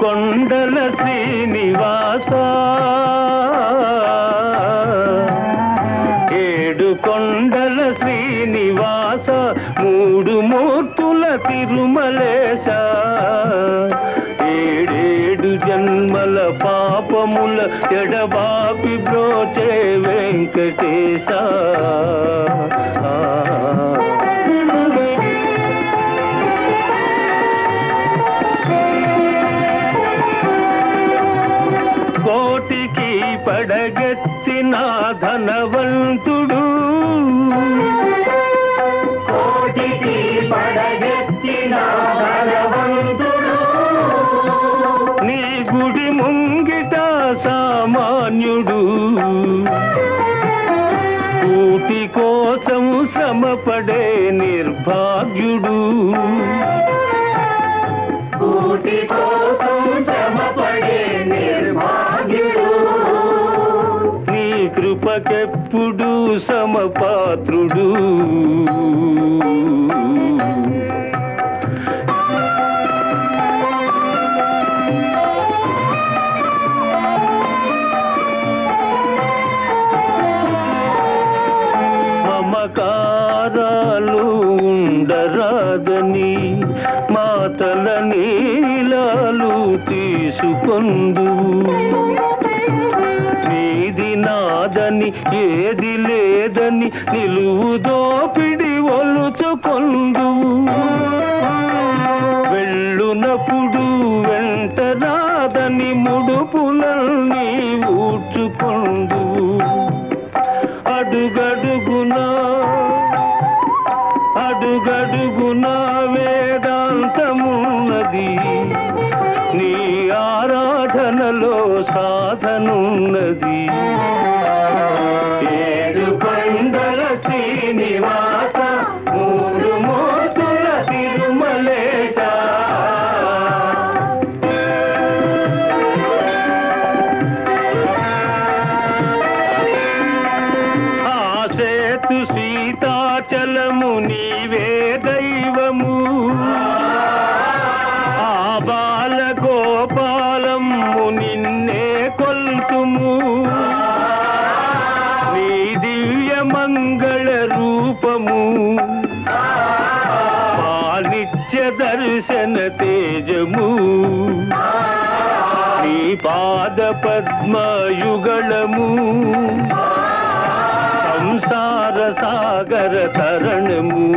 కొండల శ్రీనివాస. ఏడు కొండల శ్రీనివాస మూడు మూర్తుల తిరుమలే పాపముల ఎడబాపి బ్రోచే వెంకటేశ. కోటికి పడగెత్తిన ధనవంతుడు. సామాన్యుడు కూటి కోసం శ్రమపడే నిర్భాగ్యుడు. కూటి కోసం శ్రమపడే నిర్భాగ్యుడు. నీ కృపకెప్పుడు సమపాత్రుడు. కాదని మాతల నీలాలు తీసుకొందు. నీది నాదని ఏది లేదని నిలువు దోపిడి ఒలుచుకొందు. వెళ్ళునప్పుడు వెంట రాదని ముడుపులన్నీ ఊడ్చుకొందు. అడుగడుగునా ఉన్నది నీ ఆరాధనలో సాధనున్నది. ఏడు పండల శ్రీనివాస మూడు మోతుల తిరుమలేశ. ఆ సేతు సీతాచలము నీవే మంగళ రూపము. పాలిత్య దర్శన తేజము. నీ పాద పద్మయుగళము సంసార సాగర తరణము.